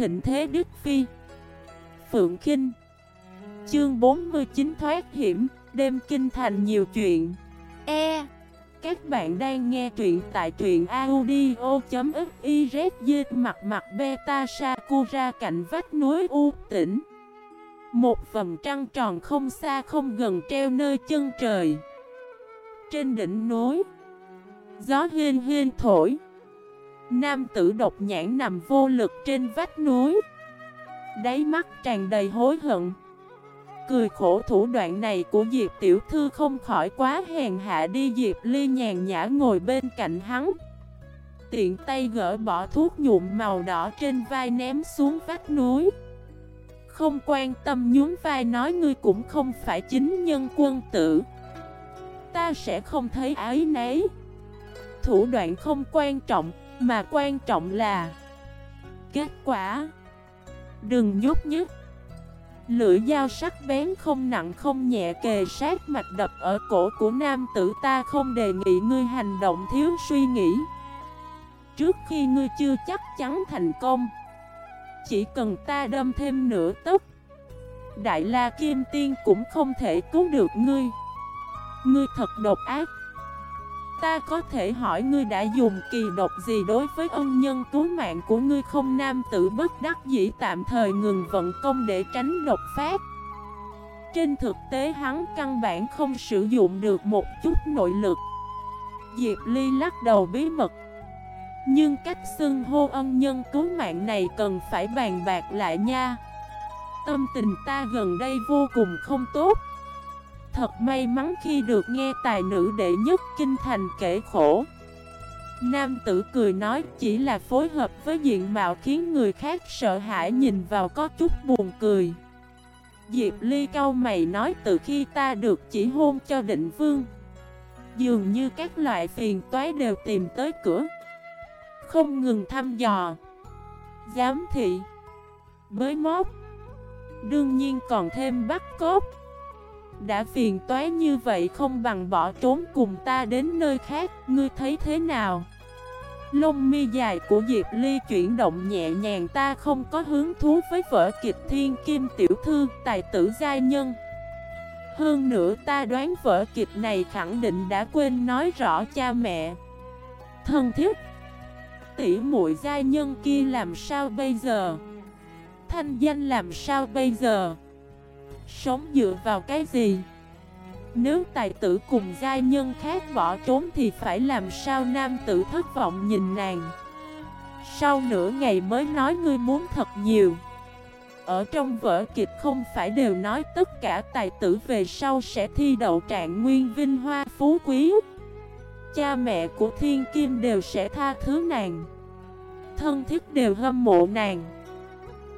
thịnh thế Đức Phi. Phượng Kinh. Chương 49 thoát hiểm, đêm kinh thành nhiều chuyện. E. Các bạn đang nghe truyện tại truyện audio.xyz mặt mặt beta sakura cạnh vách núi U tỉnh Một vầng trăng tròn không xa không gần treo nơi chân trời. Trên đỉnh núi Gió hên hên thổi. Nam tử độc nhãn nằm vô lực trên vách núi. Đáy mắt tràn đầy hối hận. Cười khổ thủ đoạn này của Diệp Tiểu Thư không khỏi quá hèn hạ đi. Diệp Ly nhàn nhã ngồi bên cạnh hắn. Tiện tay gỡ bỏ thuốc nhuộm màu đỏ trên vai ném xuống vách núi. Không quan tâm nhún vai nói ngươi cũng không phải chính nhân quân tử. Ta sẽ không thấy ái nấy. Thủ đoạn không quan trọng mà quan trọng là Kết quả. Đừng nhúc nhích Lưỡi dao sắc bén không nặng không nhẹ kề sát mạch đập ở cổ của nam tử ta không đề nghị ngươi hành động thiếu suy nghĩ. Trước khi ngươi chưa chắc chắn thành công, Chỉ cần ta đâm thêm nửa tấc, Đại La Kim Tiên cũng không thể cứu được ngươi. Ngươi thật độc ác. Ta có thể hỏi ngươi đã dùng kỳ độc gì đối với ân nhân cứu mạng của ngươi không? Nam tử bất đắc dĩ tạm thời ngừng vận công để tránh độc phát. Trên thực tế hắn căn bản không sử dụng được một chút nội lực. Diệp Ly lắc đầu bí mật. Nhưng cách xưng hô ân nhân cứu mạng này cần phải bàn bạc lại nha. Tâm tình ta gần đây vô cùng không tốt. Thật may mắn khi được nghe tài nữ đệ nhất kinh thành kể khổ. Nam tử cười nói, chỉ là phối hợp với diện mạo khiến người khác sợ hãi nhìn vào có chút buồn cười. Diệp Ly cau mày nói, từ khi ta được chỉ hôn cho định vương, Dường như các loại phiền toái đều tìm tới cửa. Không ngừng thăm dò, Giám thị, Bới móc, Đương nhiên còn thêm bắt cốt đã phiền toái như vậy không bằng bỏ trốn cùng ta đến nơi khác, ngươi thấy thế nào? Lông mi dài của Diệp Ly chuyển động nhẹ nhàng ta không có hứng thú với vở kịch thiên kim tiểu thư, tài tử giai nhân. Hơn nữa ta đoán vở kịch này khẳng định đã quên nói rõ cha mẹ. Thân thiết, tỷ muội giai nhân kia làm sao bây giờ? Thanh danh làm sao bây giờ? Sống dựa vào cái gì? Nếu tài tử cùng giai nhân khác bỏ trốn thì phải làm sao nam tử thất vọng nhìn nàng? Sau nửa ngày mới nói ngươi muốn thật nhiều. Ở trong vở kịch không phải đều nói tất cả tài tử về sau sẽ thi đậu trạng nguyên vinh hoa phú quý. Cha mẹ của thiên kim đều sẽ tha thứ nàng. Thân thiết đều hâm mộ nàng.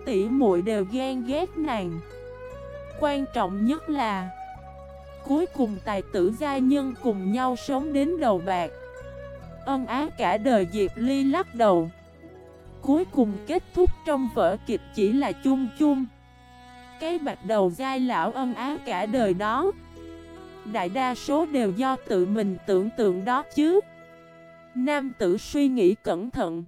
Tỷ muội đều ghen ghét nàng. Quan trọng nhất là Cuối cùng tài tử gia nhân cùng nhau sống đến đầu bạc. Ân ái cả đời Diệp Ly lắc đầu. Cuối cùng kết thúc trong vở kịch chỉ là chung chung. Cái bạc đầu giai lão ân ái cả đời đó. Đại đa số đều do tự mình tưởng tượng đó chứ. Nam tử suy nghĩ cẩn thận.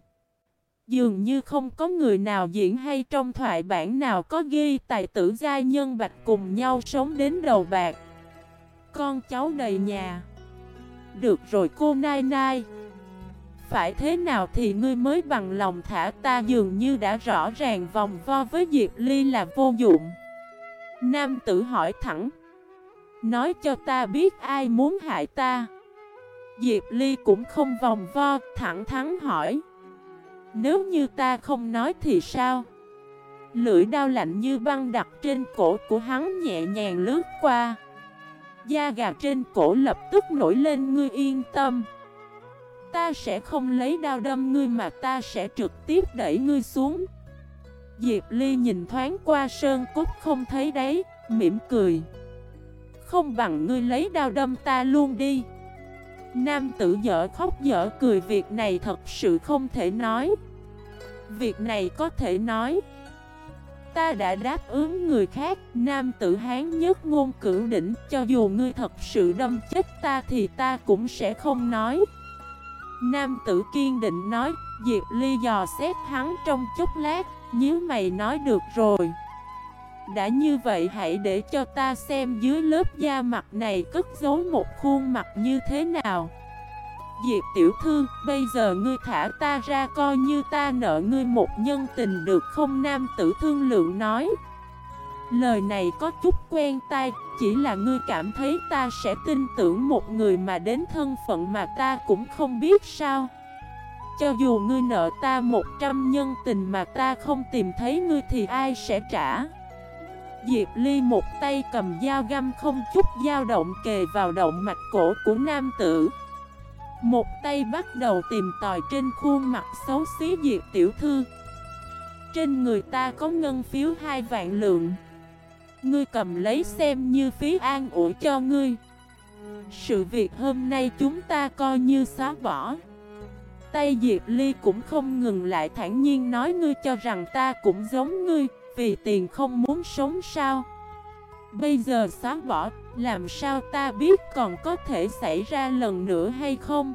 Dường như không có người nào diễn hay trong thoại bản nào có ghi tài tử gia nhân bạch cùng nhau sống đến đầu bạc. Con cháu đầy nhà. Được rồi cô Nai Nai. Phải thế nào thì ngươi mới bằng lòng thả ta? Dường như đã rõ ràng vòng vo với Diệp Ly là vô dụng. Nam tử hỏi thẳng. Nói cho ta biết ai muốn hại ta. Diệp Ly cũng không vòng vo, thẳng thắn hỏi nếu như ta không nói thì sao? Lưỡi đao lạnh như băng đặt trên cổ của hắn nhẹ nhàng lướt qua. Da gà trên cổ lập tức nổi lên ngươi yên tâm. Ta sẽ không lấy đao đâm ngươi mà ta sẽ trực tiếp đẩy ngươi xuống. Diệp Ly nhìn thoáng qua sơn cốt không thấy đấy, mỉm cười. Không bằng ngươi lấy đao đâm ta luôn đi. Nam tử dở khóc dở cười, việc này thật sự không thể nói. Việc này có thể nói, Ta đã đáp ứng người khác. Nam tử hán nhất ngôn cửu đỉnh, Cho dù ngươi thật sự đâm chết ta Thì ta cũng sẽ không nói. Nam tử kiên định nói, Diệp Ly dò xét hắn trong chốc lát, Nhớ mày nói được rồi. Đã như vậy hãy để cho ta xem dưới lớp da mặt này cất giấu một khuôn mặt như thế nào. Diệp tiểu thư, bây giờ ngươi thả ta ra coi như ta nợ ngươi một nhân tình được không? Nam tử thương lượng nói. Lời này có chút quen tai, chỉ là ngươi cảm thấy ta sẽ tin tưởng một người mà đến thân phận mà ta cũng không biết sao. Cho dù ngươi nợ ta một trăm nhân tình mà ta không tìm thấy ngươi thì ai sẽ trả? Diệp Ly một tay cầm dao găm không chút dao động kề vào động mạch cổ của nam tử. Một tay bắt đầu tìm tòi trên khuôn mặt xấu xí Diệp Tiểu Thư. Trên người ta có ngân phiếu hai vạn lượng. Ngươi cầm lấy xem như phí an ủi cho ngươi. Sự việc hôm nay chúng ta coi như xóa bỏ. Tay Diệp Ly cũng không ngừng lại thản nhiên nói ngươi cho rằng ta cũng giống ngươi. Vì tiền không muốn sống sao? Bây giờ xóa bỏ, Làm sao ta biết còn có thể xảy ra lần nữa hay không?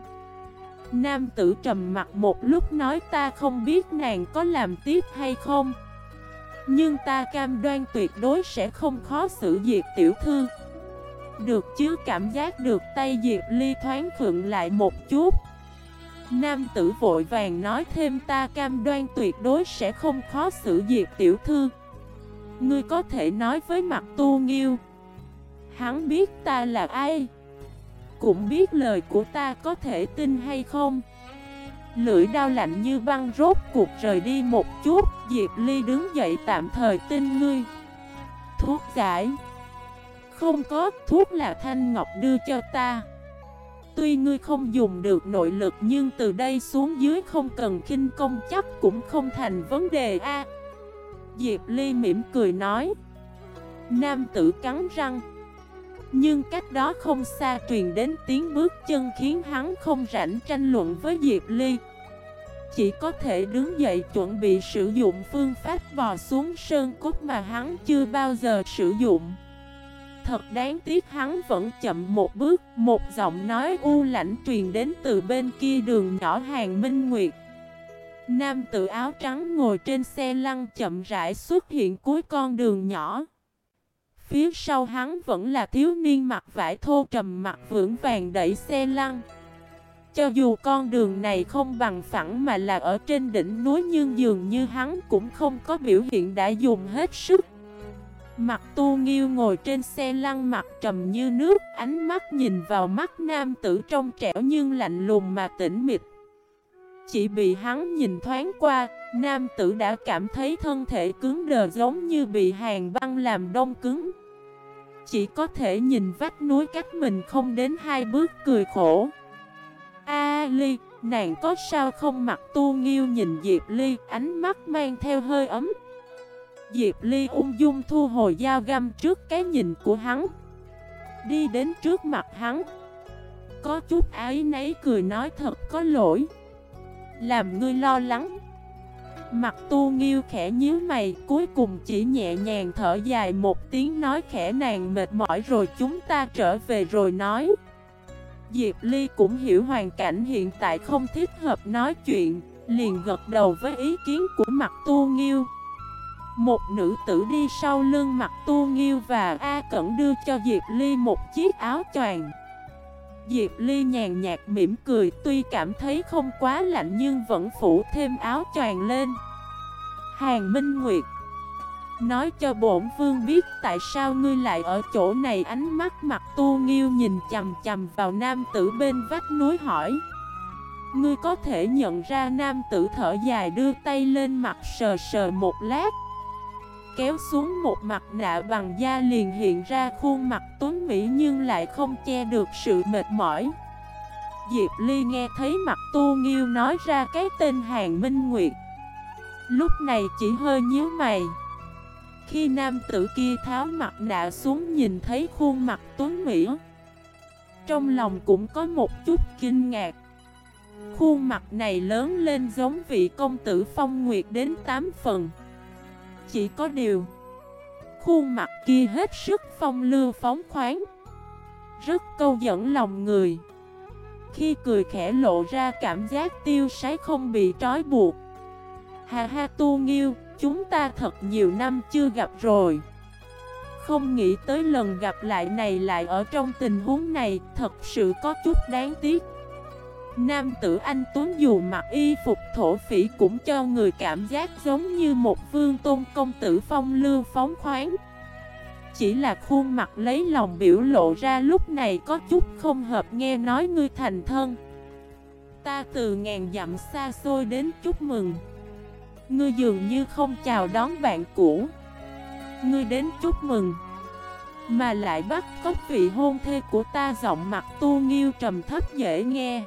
Nam tử trầm mặt một lúc nói ta không biết nàng có làm tiếp hay không. Nhưng ta cam đoan tuyệt đối sẽ không khó xử diệt tiểu thư. Được chứ, cảm giác được, tay Diệp ly thoáng khựng lại một chút. Nam tử vội vàng nói thêm ta cam đoan tuyệt đối sẽ không khó xử diệt tiểu thư. Ngươi có thể nói với mặt tu nghiêu. Hắn biết ta là ai Cũng biết lời của ta có thể tin hay không. Lưỡi đau lạnh như băng rốt cuộc rời đi một chút Diệp Ly đứng dậy tạm thời tin ngươi. Thuốc giải. Không có, thuốc là Thanh Ngọc đưa cho ta. Tuy ngươi không dùng được nội lực nhưng từ đây xuống dưới không cần khinh công chắc cũng không thành vấn đề a. Diệp Ly mỉm cười nói. Nam tử cắn răng. Nhưng cách đó không xa truyền đến tiếng bước chân khiến hắn không rảnh tranh luận với Diệp Ly. Chỉ có thể đứng dậy chuẩn bị sử dụng phương pháp bò xuống sơn cốt mà hắn chưa bao giờ sử dụng. Thật đáng tiếc hắn vẫn chậm một bước, Một giọng nói u lãnh truyền đến từ bên kia đường nhỏ hàng Minh Nguyệt. Nam tự áo trắng ngồi trên xe lăn chậm rãi xuất hiện cuối con đường nhỏ. Phía sau hắn vẫn là thiếu niên mặc vải thô trầm mặt vững vàng đẩy xe lăn. Cho dù con đường này không bằng phẳng mà là ở trên đỉnh núi nhưng dường như hắn cũng không có biểu hiện đã dùng hết sức. Mặt tu nghiêu ngồi trên xe lăn mặt trầm như nước, ánh mắt nhìn vào mắt nam tử trong trẻo nhưng lạnh lùng mà tĩnh mịch. Chỉ bị hắn nhìn thoáng qua, nam tử đã cảm thấy thân thể cứng đờ giống như bị hàng băng làm đông cứng. Chỉ có thể nhìn vách núi cách mình không đến hai bước cười khổ. A Ly, nàng có sao không mặt tu nghiêu nhìn Diệp Ly, ánh mắt mang theo hơi ấm. Diệp Ly ung dung thu hồi dao găm trước cái nhìn của hắn. Đi đến trước mặt hắn. Có chút ái nấy cười nói thật có lỗi. Làm ngươi lo lắng. Mặt tu nghiêu khẽ nhíu mày cuối cùng chỉ nhẹ nhàng thở dài một tiếng nói khẽ nàng mệt mỏi rồi chúng ta trở về rồi nói. Diệp Ly cũng hiểu hoàn cảnh hiện tại không thích hợp nói chuyện, liền gật đầu với ý kiến của mặt tu nghiêu. Một nữ tử đi sau lưng mặt tu nghiêu và A Cẩn đưa cho Diệp Ly một chiếc áo choàng. Diệp Ly nhàn nhạt mỉm cười, tuy cảm thấy không quá lạnh nhưng vẫn phủ thêm áo choàng lên. Hàng Minh Nguyệt Nói cho bổn vương biết tại sao ngươi lại ở chỗ này, ánh mắt mặt tu nghiêu nhìn chầm chầm vào nam tử bên vách núi hỏi Ngươi có thể nhận ra nam tử thở dài đưa tay lên mặt sờ sờ một lát Kéo xuống một mặt nạ bằng da liền hiện ra khuôn mặt tuấn mỹ nhưng lại không che được sự mệt mỏi. Diệp Ly nghe thấy mặt tu nghiêu nói ra cái tên Hàng Minh Nguyệt. Lúc này chỉ hơi nhíu mày. Khi nam tử kia tháo mặt nạ xuống nhìn thấy khuôn mặt tuấn mỹ, Trong lòng cũng có một chút kinh ngạc. Khuôn mặt này lớn lên giống vị công tử phong nguyệt đến 8 phần. Chỉ có điều. Khuôn mặt kia hết sức phong lưu phóng khoáng. Rất câu dẫn lòng người. Khi cười khẽ lộ ra cảm giác tiêu sái không bị trói buộc. Hà ha tu nghiêu, chúng ta thật nhiều năm chưa gặp rồi. Không nghĩ tới lần gặp lại này lại ở trong tình huống này, Thật sự có chút đáng tiếc. Nam tử anh Tuấn dù mặc y phục thổ phỉ cũng cho người cảm giác giống như một vương tôn công tử phong lưu phóng khoáng. Chỉ là khuôn mặt lấy lòng biểu lộ ra lúc này có chút không hợp nghe nói ngươi thành thân. Ta từ ngàn dặm xa xôi đến chúc mừng. Ngươi dường như không chào đón bạn cũ. Ngươi đến chúc mừng. Mà lại bắt cóc vị hôn thê của ta giọng mặt tu nghiêu trầm thấp dễ nghe.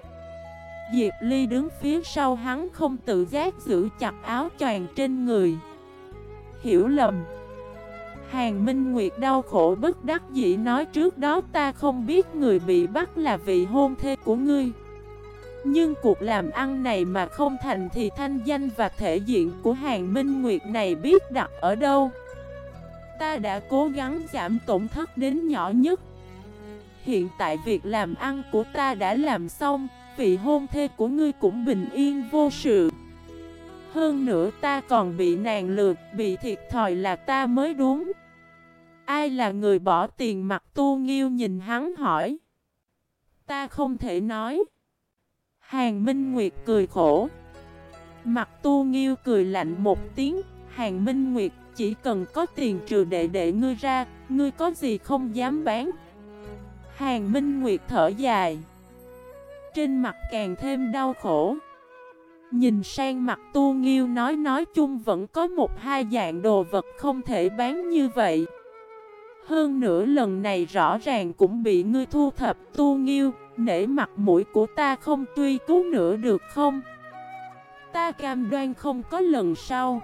Diệp Ly đứng phía sau hắn không tự giác giữ chặt áo choàng trên người. Hiểu lầm. Hàng Minh Nguyệt đau khổ bất đắc dĩ nói trước đó ta không biết người bị bắt là vị hôn thê của ngươi. Nhưng cuộc làm ăn này mà không thành thì thanh danh và thể diện của Hàng Minh Nguyệt này biết đặt ở đâu? Ta đã cố gắng giảm tổn thất đến nhỏ nhất. Hiện tại việc làm ăn của ta đã làm xong vị hôn thê của ngươi cũng bình yên vô sự. Hơn nữa ta còn bị nàng lượt, bị thiệt thòi là ta mới đúng. Ai là người bỏ tiền mặt tu nghiêu nhìn hắn hỏi. Ta không thể nói. Hàng Minh Nguyệt cười khổ. Mặt tu nghiêu cười lạnh một tiếng. Hàng Minh Nguyệt chỉ cần có tiền trừ đệ đệ ngươi ra Ngươi có gì không dám bán. Hàng Minh Nguyệt thở dài trên mặt càng thêm đau khổ. Nhìn sang mặt tu nghiêu nói nói chung vẫn có một hai dạng đồ vật không thể bán như vậy. Hơn nữa lần này rõ ràng cũng bị ngươi thu thập, tu nghiêu, Nể mặt mũi của ta không tuy cứu nữa được không? Ta cam đoan không có lần sau.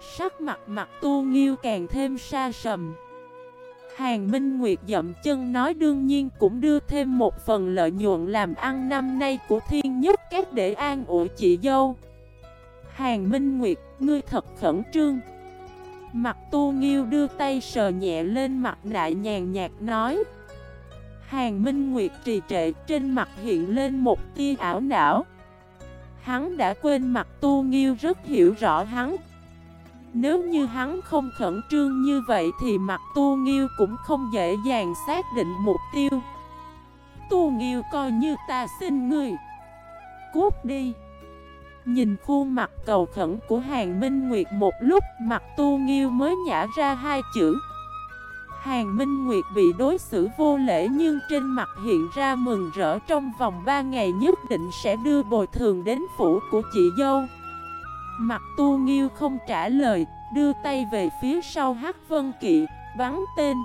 Sắc mặt mặt tu nghiêu càng thêm xa sầm. Hàng Minh Nguyệt dậm chân nói đương nhiên cũng đưa thêm một phần lợi nhuận làm ăn năm nay của thiên nhất các để an ủi chị dâu. Hàng Minh Nguyệt, ngươi thật khẩn trương. Mặt tu nghiêu đưa tay sờ nhẹ lên mặt nại nhàn nhạt nói. Hàng Minh Nguyệt trì trệ trên mặt hiện lên một tia ảo não. Hắn đã quên mặt tu nghiêu rất hiểu rõ hắn nếu như hắn không khẩn trương như vậy thì mặt tu nghiêu cũng không dễ dàng xác định mục tiêu. Tu nghiêu coi như ta xin ngươi. Cút đi. Nhìn khuôn mặt cầu khẩn của Hàng Minh Nguyệt một lúc, Mặt tu nghiêu mới nhả ra hai chữ. Hàng Minh Nguyệt bị đối xử vô lễ nhưng trên mặt hiện ra mừng rỡ trong vòng 3 ngày nhất định sẽ đưa bồi thường đến phủ của chị dâu. Mặt tu nghiêu không trả lời, đưa tay về phía sau Hắc Vân Kỵ, bắn tên.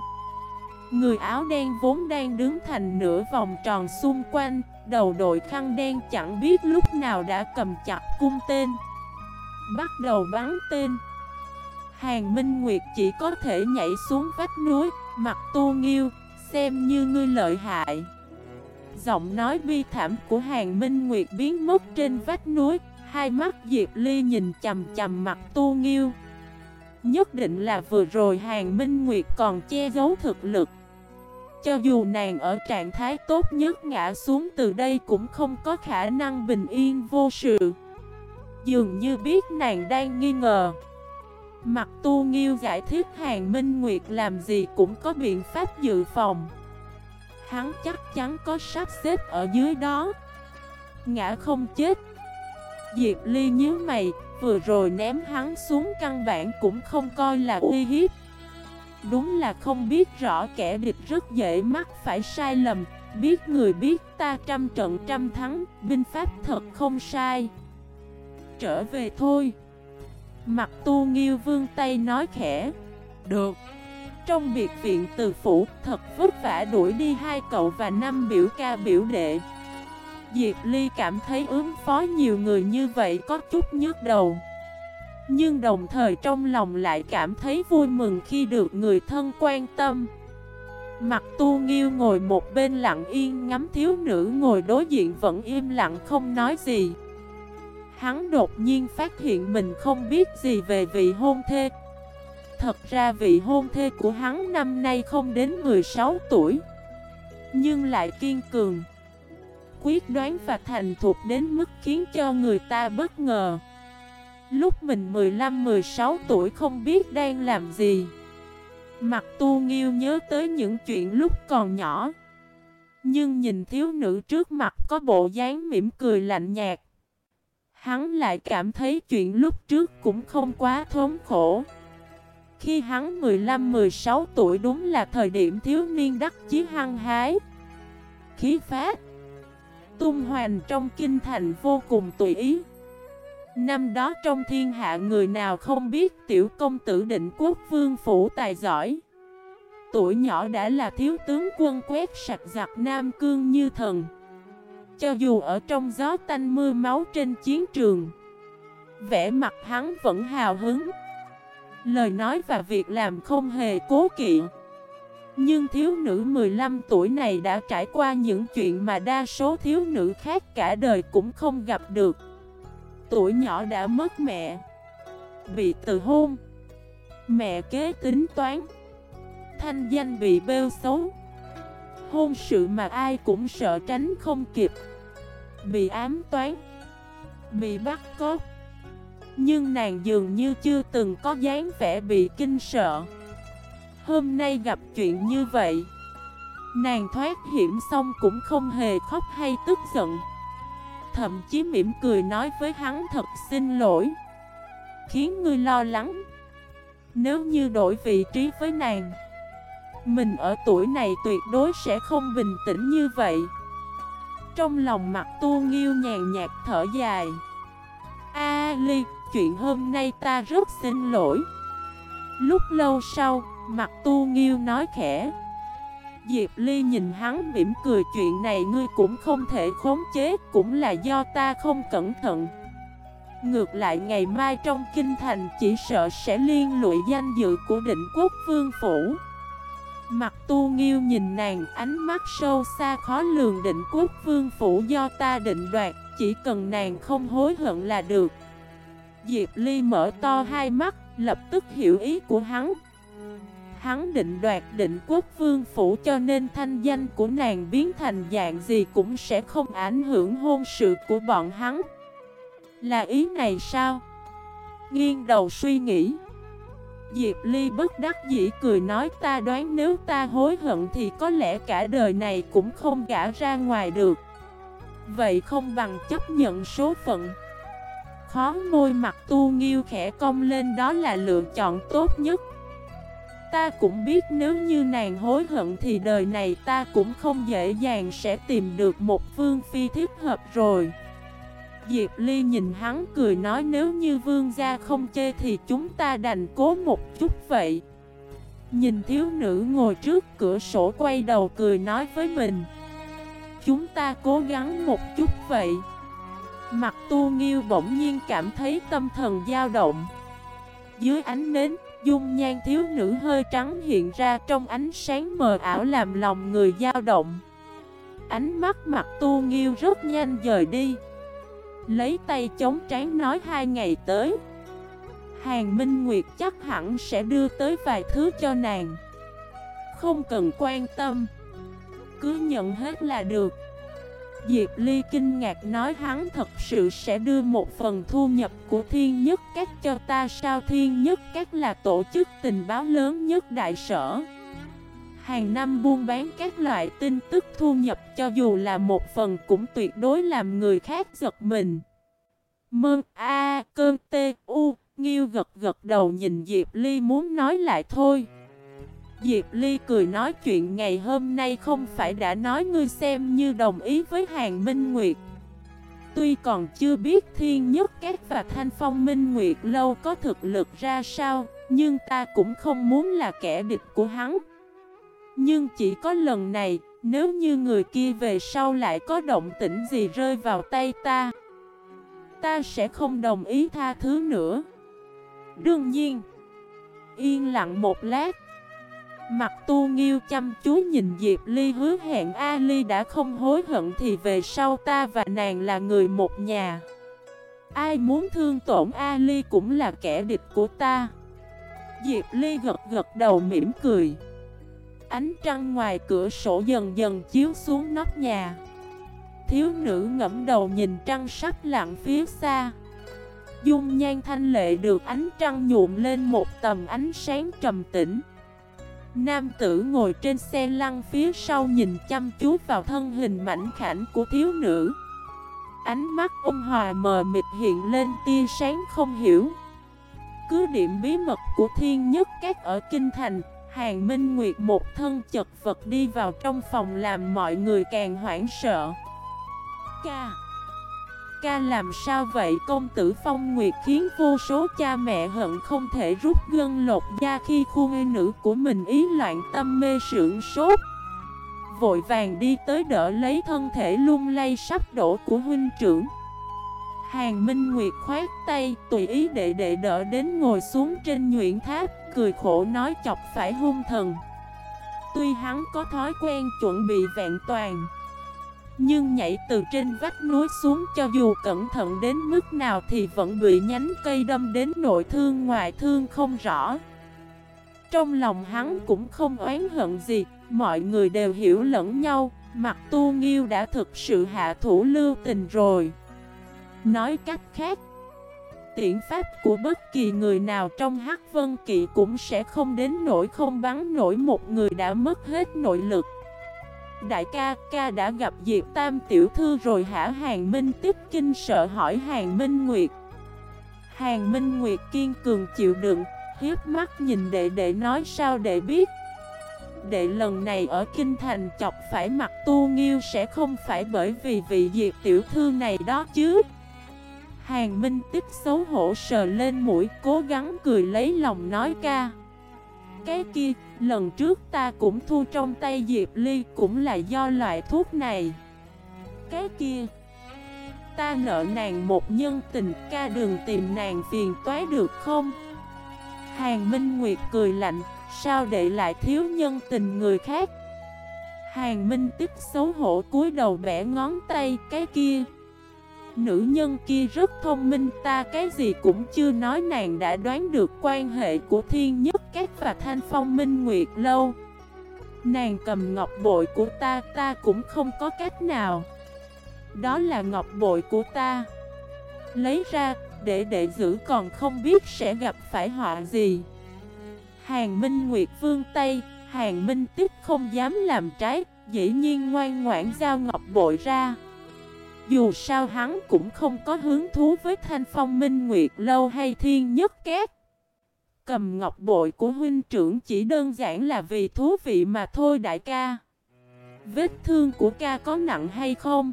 Người áo đen vốn đang đứng thành nửa vòng tròn xung quanh, đầu đội khăn đen chẳng biết lúc nào đã cầm chặt cung tên. Bắt đầu bắn tên. Hàng Minh Nguyệt chỉ có thể nhảy xuống vách núi, mặt tu nghiêu, xem như ngươi lợi hại. Giọng nói bi thảm của Hàng Minh Nguyệt biến mất trên vách núi, Hai mắt Diệp Ly nhìn chầm chầm mặt tu nghiêu. Nhất định là vừa rồi Hàng Minh Nguyệt còn che giấu thực lực. Cho dù nàng ở trạng thái tốt nhất ngã xuống từ đây cũng không có khả năng bình yên vô sự. Dường như biết nàng đang nghi ngờ. Mặt tu nghiêu giải thích Hàng Minh Nguyệt làm gì cũng có biện pháp dự phòng. Hắn chắc chắn có sắp xếp ở dưới đó. Ngã không chết Diệp Ly nhớ mày, vừa rồi ném hắn xuống căn bản cũng không coi là uy hiếp. Đúng là không biết rõ kẻ địch rất dễ mắc phải sai lầm Biết người biết ta trăm trận trăm thắng, binh pháp thật không sai. Trở về thôi. Mặt tu nghiêu vương tay nói khẽ. Được. Trong biệt viện từ phủ thật vất vả đuổi đi hai cậu và năm biểu ca biểu đệ Diệp Ly cảm thấy ứng phó nhiều người như vậy có chút nhức đầu. Nhưng đồng thời trong lòng lại cảm thấy vui mừng khi được người thân quan tâm. Mặt tu nghiêu ngồi một bên lặng yên, ngắm thiếu nữ ngồi đối diện vẫn im lặng không nói gì. Hắn đột nhiên phát hiện mình không biết gì về vị hôn thê. Thật ra vị hôn thê của hắn năm nay không đến 16 tuổi, Nhưng lại kiên cường quyết đoán và thành thục đến mức khiến cho người ta bất ngờ. Lúc mình 15-16 tuổi không biết đang làm gì. Mặt tu nghiêu nhớ tới những chuyện lúc còn nhỏ. Nhưng nhìn thiếu nữ trước mặt có bộ dáng mỉm cười lạnh nhạt. Hắn lại cảm thấy chuyện lúc trước cũng không quá thốn khổ. Khi hắn 15-16 tuổi đúng là thời điểm thiếu niên đắc chí hăng hái. Khí phát Tung hoành trong kinh thành vô cùng tùy ý. Năm đó trong thiên hạ người nào không biết tiểu công tử định quốc vương phủ tài giỏi. Tuổi nhỏ đã là thiếu tướng quân quét sạch giặc Nam Cương như thần. Cho dù ở trong gió tanh mưa máu trên chiến trường, Vẻ mặt hắn vẫn hào hứng. Lời nói và việc làm không hề cố kỵ. Nhưng thiếu nữ 15 tuổi này đã trải qua những chuyện mà đa số thiếu nữ khác cả đời cũng không gặp được. Tuổi nhỏ đã mất mẹ. Bị từ hôn. Mẹ kế tính toán. Thanh danh bị bêu xấu. Hôn sự mà ai cũng sợ tránh không kịp. Bị ám toán. Bị bắt cóc. Nhưng nàng dường như chưa từng có dáng vẻ bị kinh sợ. Hôm nay gặp chuyện như vậy. Nàng thoát hiểm xong cũng không hề khóc hay tức giận. Thậm chí mỉm cười nói với hắn thật xin lỗi. Khiến ngươi lo lắng. Nếu như đổi vị trí với nàng Mình ở tuổi này tuyệt đối sẽ không bình tĩnh như vậy. Trong lòng mặt tu nghiêu nhàn nhạt thở dài. A Ly, chuyện hôm nay ta rất xin lỗi. Lúc lâu sau, mặt tu nghiêu nói khẽ. Diệp Ly nhìn hắn mỉm cười, chuyện này ngươi cũng không thể khống chế, Cũng là do ta không cẩn thận. Ngược lại ngày mai trong kinh thành chỉ sợ sẽ liên lụy danh dự của định quốc vương phủ. Mặt tu nghiêu nhìn nàng, ánh mắt sâu xa khó lường, định quốc vương phủ do ta định đoạt, Chỉ cần nàng không hối hận là được. Diệp Ly mở to hai mắt, lập tức hiểu ý của hắn. Hắn định đoạt định quốc vương phủ cho nên thanh danh của nàng biến thành dạng gì cũng sẽ không ảnh hưởng hôn sự của bọn hắn. Là ý này sao? Nghiêng đầu suy nghĩ. Diệp Ly bất đắc dĩ cười nói, ta đoán nếu ta hối hận thì có lẽ cả đời này cũng không gã ra ngoài được. Vậy không bằng chấp nhận số phận. Khó, môi mặt tu nghiêu khẽ cong lên, đó là lựa chọn tốt nhất. Ta cũng biết nếu như nàng hối hận thì đời này ta cũng không dễ dàng sẽ tìm được một vương phi thích hợp rồi. Diệp Ly nhìn hắn cười nói nếu như vương gia không chê thì chúng ta đành cố một chút vậy. Nhìn thiếu nữ ngồi trước cửa sổ quay đầu cười nói với mình, Chúng ta cố gắng một chút vậy. Mặt tu nghiêu bỗng nhiên cảm thấy tâm thần dao động. Dưới ánh nến Dung nhan thiếu nữ hơi trắng hiện ra trong ánh sáng mờ ảo làm lòng người dao động. Ánh mắt mặt tu nghiêu rất nhanh rời đi. Lấy tay chống trán nói hai ngày tới. Hàng Minh Nguyệt chắc hẳn sẽ đưa tới vài thứ cho nàng. Không cần quan tâm. Cứ nhận hết là được. Diệp Ly kinh ngạc nói hắn thật sự sẽ đưa một phần thu nhập của Thiên Nhất Các cho ta sao? Thiên Nhất Các là tổ chức tình báo lớn nhất đại sở. Hàng năm buôn bán các loại tin tức thu nhập cho dù là một phần cũng tuyệt đối làm người khác giật mình. Mơ A cơn T u Nghiêu gật gật đầu nhìn Diệp Ly muốn nói lại thôi. Diệp Ly cười nói chuyện ngày hôm nay không phải đã nói ngươi xem như đồng ý với Hàng Minh Nguyệt. Tuy còn chưa biết Thiên Nhất Cát và Thanh Phong Minh Nguyệt lâu có thực lực ra sao, Nhưng ta cũng không muốn là kẻ địch của hắn. Nhưng chỉ có lần này, Nếu như người kia về sau lại có động tĩnh gì rơi vào tay ta Ta sẽ không đồng ý tha thứ nữa. Đương nhiên, Yên lặng một lát. Mặt tu nghiêu chăm chú nhìn Diệp Ly hứa hẹn A Ly đã không hối hận thì về sau ta và nàng là người một nhà. Ai muốn thương tổn A Ly cũng là kẻ địch của ta. Diệp Ly gật gật đầu mỉm cười. Ánh trăng ngoài cửa sổ dần dần chiếu xuống nóc nhà. Thiếu nữ ngẫm đầu nhìn trăng sắp lặng phía xa. Dung nhan thanh lệ được ánh trăng nhuộm lên một tầm ánh sáng trầm tĩnh. Nam tử ngồi trên xe lăn phía sau nhìn chăm chú vào thân hình mảnh khảnh của thiếu nữ. Ánh mắt ôn hòa mờ mịt hiện lên tia sáng không hiểu. Cứ điểm bí mật của thiên nhất các ở Kinh Thành, Hàng Minh Nguyệt một thân chật vật đi vào trong phòng làm mọi người càng hoảng sợ. Ca! Ca làm sao vậy? Công tử Phong Nguyệt khiến vô số cha mẹ hận không thể rút gân lột da khi khuôn nữ của mình ý loạn tâm mê sưởng sốt. Vội vàng đi tới đỡ lấy thân thể lung lay sắp đổ của huynh trưởng. Hàng Minh Nguyệt khoát tay, tùy ý đệ đệ đỡ đến ngồi xuống trên nhuyễn tháp, Cười khổ nói chọc phải hung thần. Tuy hắn có thói quen chuẩn bị vẹn toàn nhưng nhảy từ trên vách núi xuống cho dù cẩn thận đến mức nào Thì vẫn bị nhánh cây đâm đến nội thương ngoại thương không rõ. Trong lòng hắn cũng không oán hận gì, Mọi người đều hiểu lẫn nhau Mặt tu nghiêu đã thực sự hạ thủ lưu tình rồi. Nói cách khác, Tiễn pháp của bất kỳ người nào trong Hắc Vân Kỵ cũng sẽ không đến nỗi không bắn nổi một người đã mất hết nội lực. Đại ca ca đã gặp Diệp Tam tiểu thư rồi hả? Hàng Minh tiếp kinh sợ hỏi Hàng Minh Nguyệt. Hàng Minh Nguyệt kiên cường chịu đựng Hiếp mắt nhìn đệ đệ nói sao đệ biết? Đệ lần này ở Kinh Thành chọc phải mặt tu nghiêu sẽ không phải bởi vì vị diệp tiểu thư này đó chứ. Hàng Minh Tích xấu hổ sờ lên mũi cố gắng cười lấy lòng nói ca. Cái kia, lần trước ta cũng thu trong tay Diệp Ly cũng là do loại thuốc này. Cái kia, Ta nợ nàng một nhân tình, ca đường tìm nàng phiền toái được không? Hàng Minh Nguyệt cười lạnh, Sao để lại thiếu nhân tình người khác? Hàng Minh tức xấu hổ cúi đầu bẻ ngón tay cái kia. Nữ nhân kia rất thông minh ta cái gì cũng chưa nói nàng đã đoán được quan hệ của thiên nhất các và thanh phong minh nguyệt lâu. Nàng cầm ngọc bội của ta ta cũng không có cách nào. Đó là ngọc bội của ta. Lấy ra để để giữ còn không biết sẽ gặp phải họa gì. Hàng Minh Nguyệt vương Tây, Hàng Minh Tích không dám làm trái, dĩ nhiên ngoan ngoãn giao ngọc bội ra. Dù sao hắn cũng không có hứng thú với thanh phong Minh Nguyệt lâu hay thiên nhất két. Cầm ngọc bội của huynh trưởng chỉ đơn giản là vì thú vị mà thôi đại ca. Vết thương của ca có nặng hay không?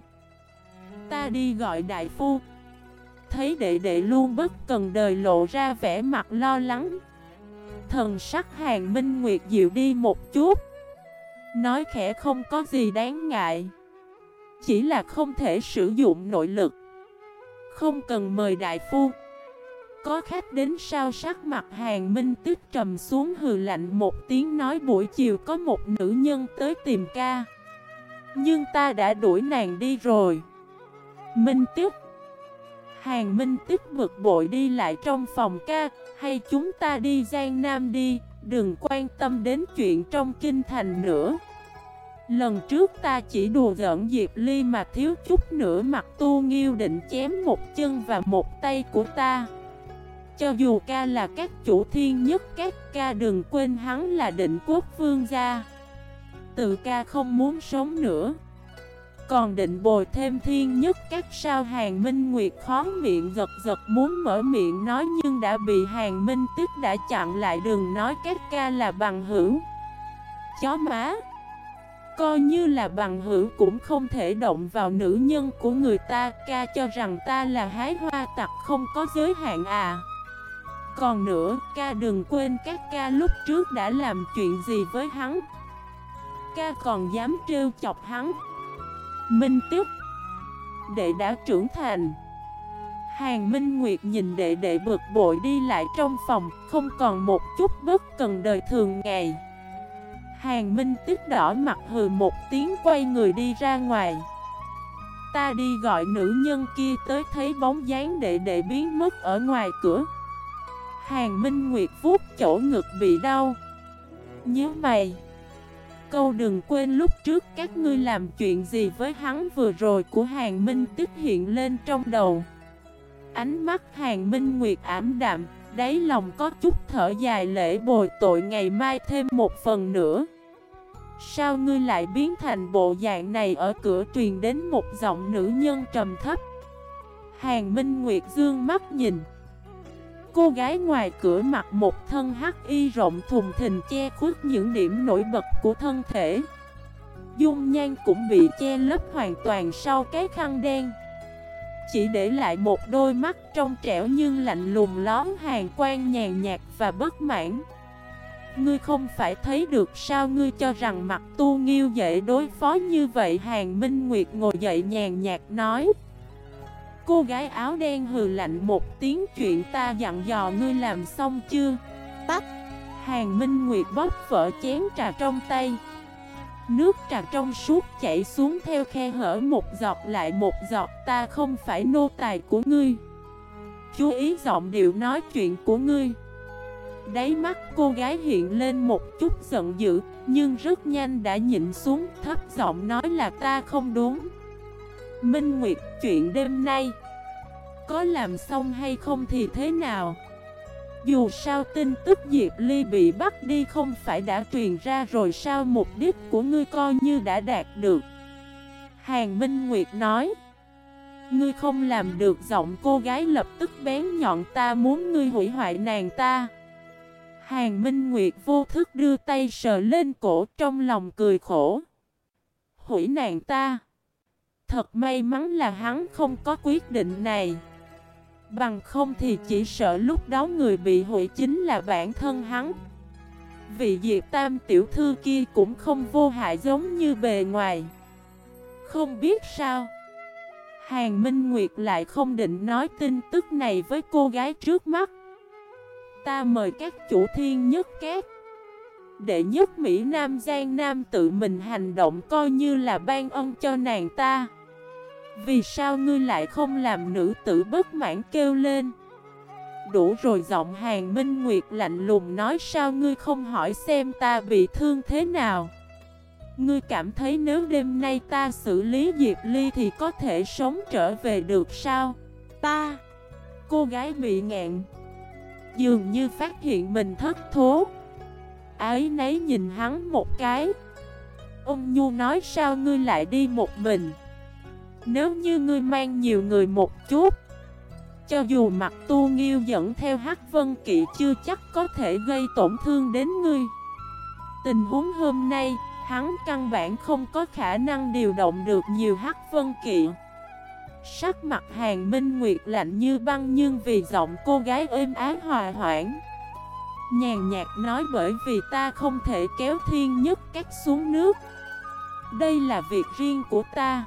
Ta đi gọi đại phu. Thấy đệ đệ luôn bất cần đời lộ ra vẻ mặt lo lắng. Thần sắc hàng minh nguyệt dịu đi một chút Nói khẽ không có gì đáng ngại chỉ là không thể sử dụng nội lực. Không cần mời đại phu. Có khách đến sao sắc mặt hàng minh tức trầm xuống hừ lạnh một tiếng nói buổi chiều có một nữ nhân tới tìm ca. Nhưng ta đã đuổi nàng đi rồi. Minh tức. Hàng Minh tức bực bội đi lại trong phòng ca, hay chúng ta đi Giang Nam đi, đừng quan tâm đến chuyện trong kinh thành nữa. Lần trước ta chỉ đùa giỡn Diệp Ly mà thiếu chút nữa mặt tu nghiêu định chém một chân và một tay của ta. Cho dù ca là các chủ thiên nhất, các ca đừng quên hắn là định quốc vương gia. Tự ca không muốn sống nữa. Còn định bồi thêm thiên nhất, các sao hàng minh nguyệt khó miệng giật giật muốn mở miệng nói nhưng đã bị hàng minh tức đã chặn lại đừng nói các ca là bằng hữu Chó má Coi như là bằng hữu cũng không thể động vào nữ nhân của người ta Ca cho rằng ta là hái hoa tặc không có giới hạn à. Còn nữa, ca đừng quên các ca lúc trước đã làm chuyện gì với hắn. Ca còn dám trêu chọc hắn. Minh tiếp Đệ đã trưởng thành. Hàng Minh Nguyệt nhìn đệ đệ bực bội đi lại trong phòng Không còn một chút bất cần đời thường ngày. Hàng Minh Tích đỏ mặt hừ một tiếng quay người đi ra ngoài. Ta đi gọi nữ nhân kia tới thấy bóng dáng đệ đệ biến mất ở ngoài cửa. Hàng Minh Nguyệt vuốt chỗ ngực bị đau. Nhớ mày. Câu đừng quên lúc trước các ngươi làm chuyện gì với hắn vừa rồi của hàng minh tích hiện lên trong đầu. Ánh mắt hàng minh nguyệt ảm đạm, Đáy lòng có chút thở dài lễ bồi tội ngày mai thêm một phần nữa. Sao ngươi lại biến thành bộ dạng này ở cửa truyền đến một giọng nữ nhân trầm thấp? Hàng Minh Nguyệt dương mắt nhìn. Cô gái ngoài cửa mặc một thân hắc y rộng thùng thình che khuất những điểm nổi bật của thân thể. Dung nhan cũng bị che lấp hoàn toàn sau cái khăn đen. Chỉ để lại một đôi mắt trong trẻo nhưng lạnh lùng lón hàng quan nhàn nhạt và bất mãn. Ngươi không phải thấy được sao ngươi cho rằng mặt tu nghiêu dễ đối phó như vậy? Hàng Minh Nguyệt ngồi dậy nhàn nhạt nói. Cô gái áo đen hừ lạnh một tiếng, chuyện ta dặn dò ngươi làm xong chưa? Tắt. Hàng Minh Nguyệt bóp vỡ chén trà trong tay. Nước trà trong suốt chảy xuống theo khe hở, một giọt lại một giọt, ta không phải nô tài của ngươi. Chú ý giọng điệu nói chuyện của ngươi. Đáy mắt cô gái hiện lên một chút giận dữ, Nhưng rất nhanh đã nhịn xuống, thấp giọng nói là ta không đúng. Minh Nguyệt, chuyện đêm nay Có làm xong hay không thì thế nào? Dù sao tin tức Diệp Ly bị bắt đi không phải đã truyền ra rồi sao mục đích của ngươi coi như đã đạt được? Hàng Minh Nguyệt nói. Ngươi không làm được giọng cô gái lập tức bén nhọn, ta muốn ngươi hủy hoại nàng ta. Hàng Minh Nguyệt vô thức đưa tay sờ lên cổ, trong lòng cười khổ. Hủy nàng ta. Thật may mắn là hắn không có quyết định này. Bằng không thì chỉ sợ lúc đó người bị hủy chính là bản thân hắn. Vị Diệp Tam tiểu thư kia cũng không vô hại giống như bề ngoài. Không biết sao. Hàng Minh Nguyệt lại không định nói tin tức này với cô gái trước mắt. Ta mời các chủ thiên nhất két Đệ nhất Mỹ Nam Giang Nam tự mình hành động coi như là ban ân cho nàng ta. Vì sao ngươi lại không làm nữ tử bất mãn kêu lên? Đủ rồi giọng hàng Minh Nguyệt lạnh lùng nói sao ngươi không hỏi xem ta bị thương thế nào? Ngươi cảm thấy nếu đêm nay ta xử lý Diệp Ly thì có thể sống trở về được sao? Ta, Cô gái bị ngẹn Dường như phát hiện mình thất thố. Ái nấy nhìn hắn một cái. Ông Nhu nói sao ngươi lại đi một mình? Nếu như ngươi mang nhiều người một chút Cho dù mặt tu nghiêu dẫn theo Hắc Vân Kỵ chưa chắc có thể gây tổn thương đến ngươi. Tình huống hôm nay, hắn căn bản không có khả năng điều động được nhiều Hắc Vân Kỵ. Sắc mặt hàng minh nguyệt lạnh như băng nhưng vì giọng cô gái êm ái hòa hoãn. Nhàn nhạt nói bởi vì ta không thể kéo thiên nhất cách xuống nước. Đây là việc riêng của ta.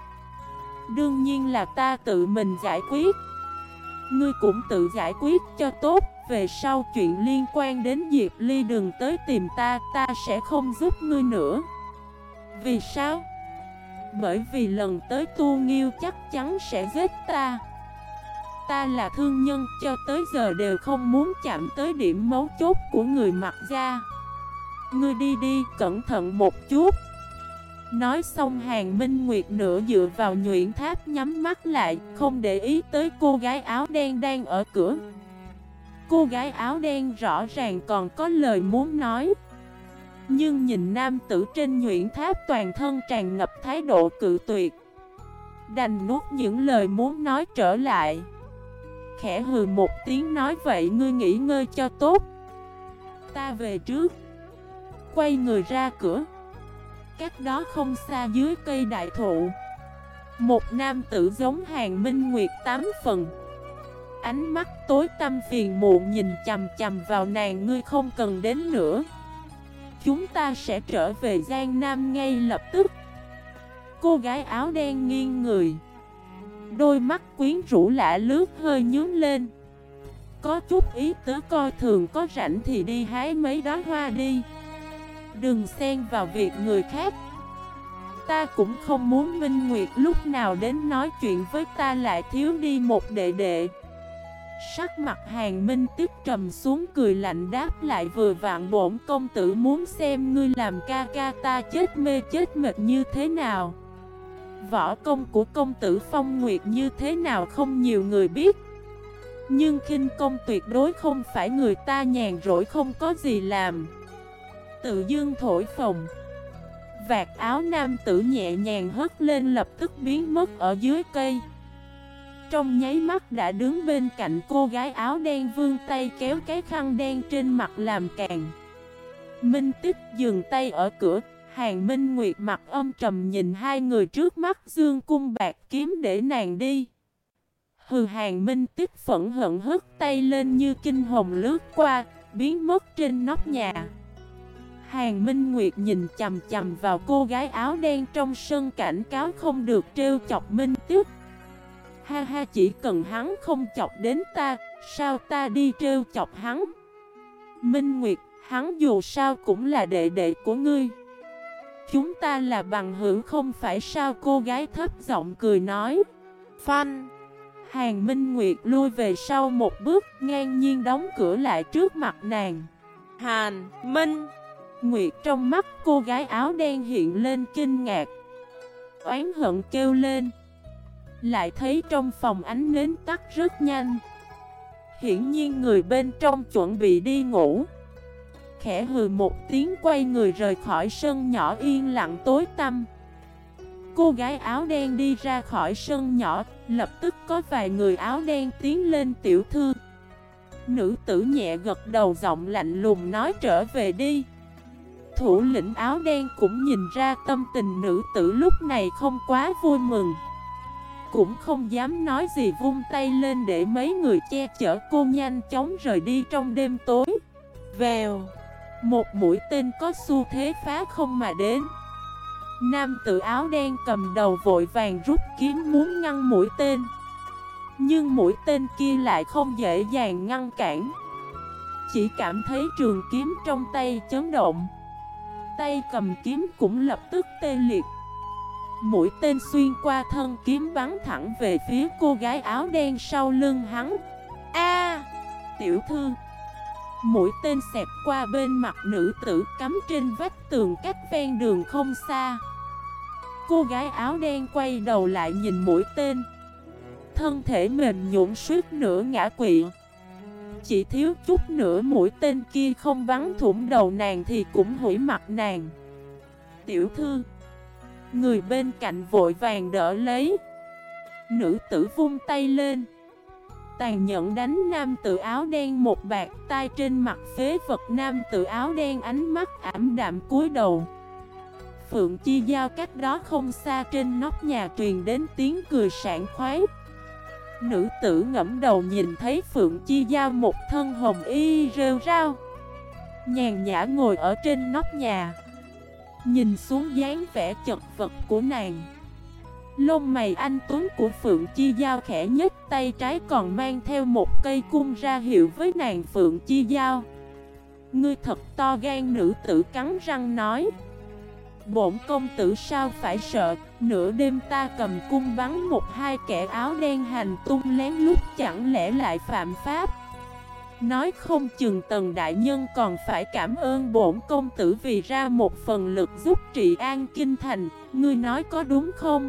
Đương nhiên là ta tự mình giải quyết. Ngươi cũng tự giải quyết cho tốt. Về sau chuyện liên quan đến Diệp Ly đừng tới tìm ta Ta sẽ không giúp ngươi nữa. Vì sao? Bởi vì lần tới tu nghiêu chắc chắn sẽ giết ta. Ta là thương nhân cho tới giờ đều không muốn chạm tới điểm mấu chốt của người mặc da. Ngươi đi đi, cẩn thận một chút. Nói xong hàng minh nguyệt nửa dựa vào nhuyễn tháp nhắm mắt lại Không để ý tới cô gái áo đen đang ở cửa. Cô gái áo đen rõ ràng còn có lời muốn nói nhưng nhìn nam tử trên nhuyễn tháp toàn thân tràn ngập thái độ cự tuyệt. Đành nuốt những lời muốn nói trở lại. Khẽ hừ một tiếng nói, vậy ngươi nghỉ ngơi cho tốt. Ta về trước. Quay người ra cửa. Cách đó không xa dưới cây đại thụ, Một nam tử giống hàng minh nguyệt tám phần. Ánh mắt tối tâm phiền muộn nhìn chầm chầm vào nàng, ngươi không cần đến nữa. Chúng ta sẽ trở về Giang Nam ngay lập tức. Cô gái áo đen nghiêng người. Đôi mắt quyến rũ lạ lướt hơi nhướng lên. Có chút ý tứ coi thường có rảnh thì đi hái mấy đóa hoa đi. Đừng xen vào việc người khác. Ta cũng không muốn Minh Nguyệt lúc nào đến nói chuyện với ta lại thiếu đi một đệ đệ. Sắc mặt hàng minh tức trầm xuống cười lạnh đáp lại vừa vạn bổn công tử muốn xem ngươi làm ca ca ta chết mê chết mệt như thế nào. Võ công của công tử Phong Nguyệt như thế nào không nhiều người biết. Nhưng khinh công tuyệt đối không phải người ta nhàn rỗi không có gì làm. Tự dương thổi phồng. Vạt áo nam tử nhẹ nhàng hất lên lập tức biến mất ở dưới cây. Trong nháy mắt đã đứng bên cạnh cô gái áo đen vương tay kéo cái khăn đen trên mặt làm càng. Minh tích dừng tay ở cửa, Hàng Minh Nguyệt mặt âm trầm nhìn hai người trước mắt dương cung bạc kiếm để nàng đi. Hừ, hàng Minh tích phẫn hận hất tay lên như kinh hồng lướt qua, Biến mất trên nóc nhà. Hàng Minh Nguyệt nhìn chầm chầm vào cô gái áo đen trong sân cảnh cáo không được trêu chọc Minh Tuyết Ha ha chỉ cần hắn không chọc đến ta, sao ta đi trêu chọc hắn? Minh Nguyệt, hắn dù sao cũng là đệ đệ của ngươi. Chúng ta là bằng hữu không phải sao? Cô gái thấp giọng cười nói. Phanh. Hàng Minh Nguyệt lui về sau một bước ngang nhiên đóng cửa lại trước mặt nàng. Hàn Minh. Nguyệt trong mắt cô gái áo đen hiện lên kinh ngạc. Oán hận kêu lên lại thấy trong phòng ánh nến tắt rất nhanh. Hiển nhiên người bên trong chuẩn bị đi ngủ. Khẽ hừ một tiếng quay người rời khỏi sân nhỏ yên lặng tối tăm. Cô gái áo đen đi ra khỏi sân nhỏ, Lập tức có vài người áo đen tiến lên tiểu thư. Nữ tử nhẹ gật đầu giọng lạnh lùng nói trở về đi. Thủ lĩnh áo đen cũng nhìn ra tâm tình nữ tử lúc này không quá vui mừng. Cũng không dám nói gì vung tay lên để mấy người che chở cô nhanh chóng rời đi trong đêm tối. Vèo, Một mũi tên có xu thế phá không mà đến. Nam tử áo đen cầm đầu vội vàng rút kiếm muốn ngăn mũi tên. Nhưng mũi tên kia lại không dễ dàng ngăn cản. Chỉ cảm thấy trường kiếm trong tay chấn động. Tay cầm kiếm cũng lập tức tê liệt. Mũi tên xuyên qua thân kiếm bắn thẳng về phía cô gái áo đen sau lưng hắn. A, Tiểu thư. Mũi tên xẹp qua bên mặt nữ tử cắm trên vách tường cách ven đường không xa. Cô gái áo đen quay đầu lại nhìn mũi tên. Thân thể mềm nhũn suýt nửa ngã quỵ. Chỉ thiếu chút nữa mũi tên kia không bắn thủng đầu nàng thì cũng hủy mặt nàng. Tiểu thư. Người bên cạnh vội vàng đỡ lấy. Nữ tử vung tay lên. Tàn nhẫn đánh nam tự áo đen một bạc tay trên mặt phế vật nam tự áo đen ánh mắt ảm đạm cúi đầu. Phượng Chi Giao cách đó không xa trên nóc nhà truyền đến tiếng cười sảng khoái. Nữ tử ngẫm đầu nhìn thấy Phượng Chi Giao một thân hồng y rêu rao. Nhàn nhã ngồi ở trên nóc nhà. Nhìn xuống dáng vẻ chật vật của nàng. Lông mày anh tuấn của Phượng Chi Giao khẽ nhất tay trái còn mang theo một cây cung ra hiệu với nàng Phượng Chi Giao. Ngươi thật to gan, nữ tử cắn răng nói. Bổn công tử sao phải sợ, Nửa đêm ta cầm cung bắn một hai kẻ áo đen hành tung lén lút, chẳng lẽ lại phạm pháp? Nói không chừng tần đại nhân còn phải cảm ơn bổn công tử vì ra một phần lực giúp trị an kinh thành. Ngươi nói có đúng không?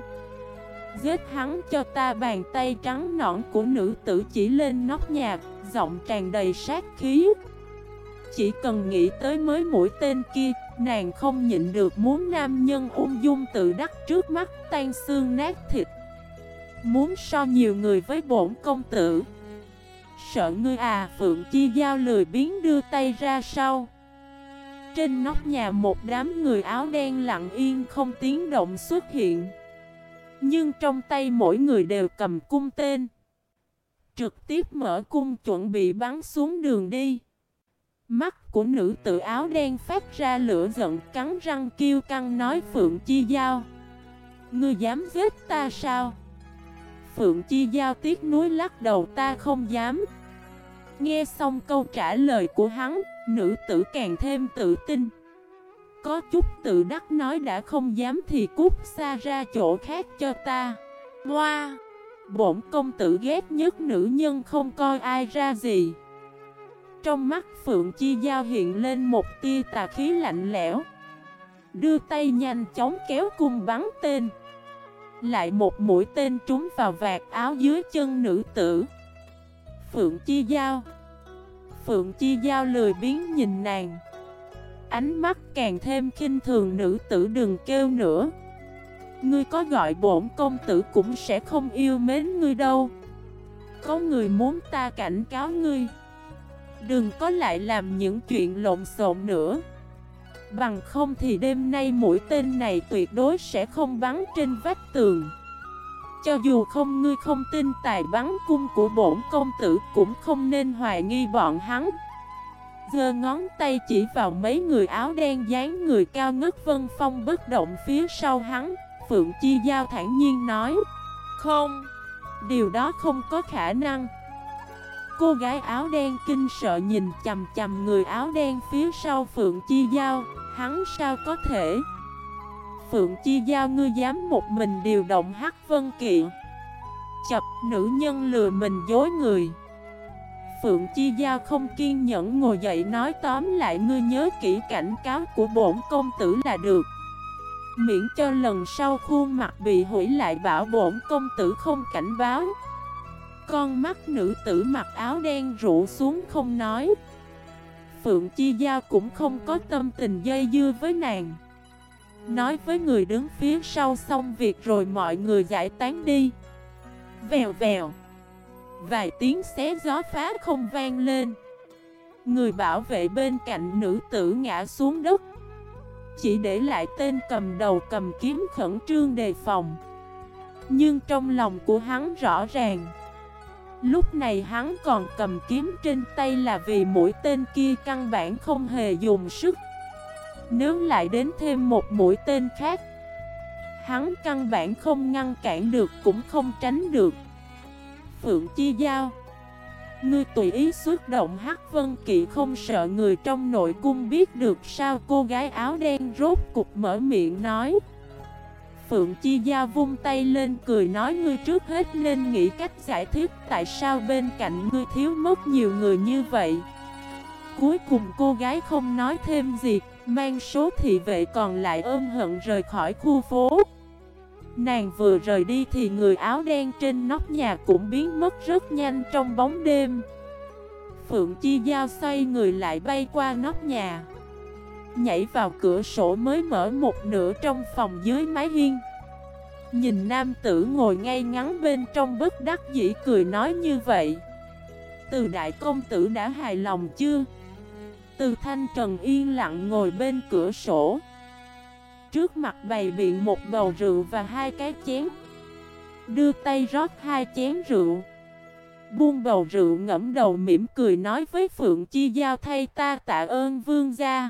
Giết hắn cho ta bàn tay trắng nõn của nữ tử chỉ lên nóc nhạc Giọng tràn đầy sát khí. Chỉ cần nghĩ tới mới mũi tên kia, Nàng không nhịn được muốn nam nhân ung dung tự đắc trước mắt tan xương nát thịt. Muốn so nhiều người với bổn công tử. Sợ ngươi à Phượng Chi Giao lười biến đưa tay ra sau. Trên nóc nhà một đám người áo đen lặng yên không tiếng động xuất hiện. Nhưng trong tay mỗi người đều cầm cung tên. Trực tiếp mở cung chuẩn bị bắn xuống đường đi. Mắt của nữ tự áo đen phát ra lửa giận, cắn răng kêu căng nói Phượng Chi Giao. Ngươi dám giết ta sao? Phượng Chi Giao tiếc núi lắc đầu, ta không dám. Nghe xong câu trả lời của hắn, Nữ tử càng thêm tự tin. Có chút tự đắc nói, đã không dám thì cút xa ra chỗ khác cho ta. Hoa! Bổn công tử ghét nhất nữ nhân không coi ai ra gì. Trong mắt Phượng Chi Giao hiện lên một tia tà khí lạnh lẽo. Đưa tay nhanh chóng kéo cung bắn tên. Lại một mũi tên trúng vào vạt áo dưới chân nữ tử. Phượng Chi Giao. Phượng Chi Giao lười biến nhìn nàng. Ánh mắt càng thêm khinh thường nữ tử đừng kêu nữa. Ngươi có gọi bổn công tử cũng sẽ không yêu mến ngươi đâu. Có người muốn ta cảnh cáo ngươi. Đừng có lại làm những chuyện lộn xộn nữa. Bằng không thì đêm nay mũi tên này tuyệt đối sẽ không bắn trên vách tường. Cho dù không ngươi không tin tài bắn cung của bổn công tử cũng không nên hoài nghi bọn hắn. Giơ ngón tay chỉ vào mấy người áo đen dáng người cao ngất vân phong bất động phía sau hắn Phượng Chi Giao thản nhiên nói Không, điều đó không có khả năng. Cô gái áo đen kinh sợ nhìn chầm chầm người áo đen phía sau Phượng Chi Giao. Hắn sao có thể? Phượng Chi Giao, ngươi dám một mình điều động Hắc Vân Kỵ? Chập, nữ nhân lừa mình dối người. Phượng Chi Giao không kiên nhẫn ngồi dậy nói tóm lại, ngươi nhớ kỹ cảnh cáo của bổn công tử là được. Miễn cho lần sau khuôn mặt bị hủy lại, bảo bổn công tử không cảnh báo. Con mắt nữ tử mặc áo đen rụ xuống không nói. Phượng Chi Giao cũng không có tâm tình dây dưa với nàng. Nói với người đứng phía sau xong việc rồi mọi người giải tán đi. Vèo vèo. Vài tiếng xé gió phá không vang lên. Người bảo vệ bên cạnh nữ tử ngã xuống đất. Chỉ để lại tên cầm đầu cầm kiếm khẩn trương đề phòng. Nhưng trong lòng của hắn rõ ràng Lúc này hắn còn cầm kiếm trên tay là vì mũi tên kia căn bản không hề dùng sức. Nếu lại đến thêm một mũi tên khác, Hắn căn bản không ngăn cản được cũng không tránh được. Phượng Chi Giao, Ngươi tùy ý xuất động Hắc Vân Kỵ không sợ người trong nội cung biết được sao? Cô gái áo đen rốt cục mở miệng nói. Phượng Chi gia vung tay lên cười nói ngươi trước hết nên nghĩ cách giải thích tại sao bên cạnh ngươi thiếu mất nhiều người như vậy. Cuối cùng cô gái không nói thêm gì, mang số thị vệ còn lại ôm hận rời khỏi khu phố. Nàng vừa rời đi thì người áo đen trên nóc nhà cũng biến mất rất nhanh trong bóng đêm. Phượng Chi Giao xoay người lại bay qua nóc nhà. Nhảy vào cửa sổ mới mở một nửa trong phòng dưới mái hiên. Nhìn nam tử ngồi ngay ngắn bên trong bất đắc dĩ cười nói như vậy. Từ đại công tử đã hài lòng chưa? Từ thanh trần yên lặng ngồi bên cửa sổ. Trước mặt bày biện một bầu rượu và hai cái chén. Đưa tay rót hai chén rượu. Buông bầu rượu ngẫm đầu mỉm cười nói với Phượng Chi Giao, thay ta tạ ơn vương gia.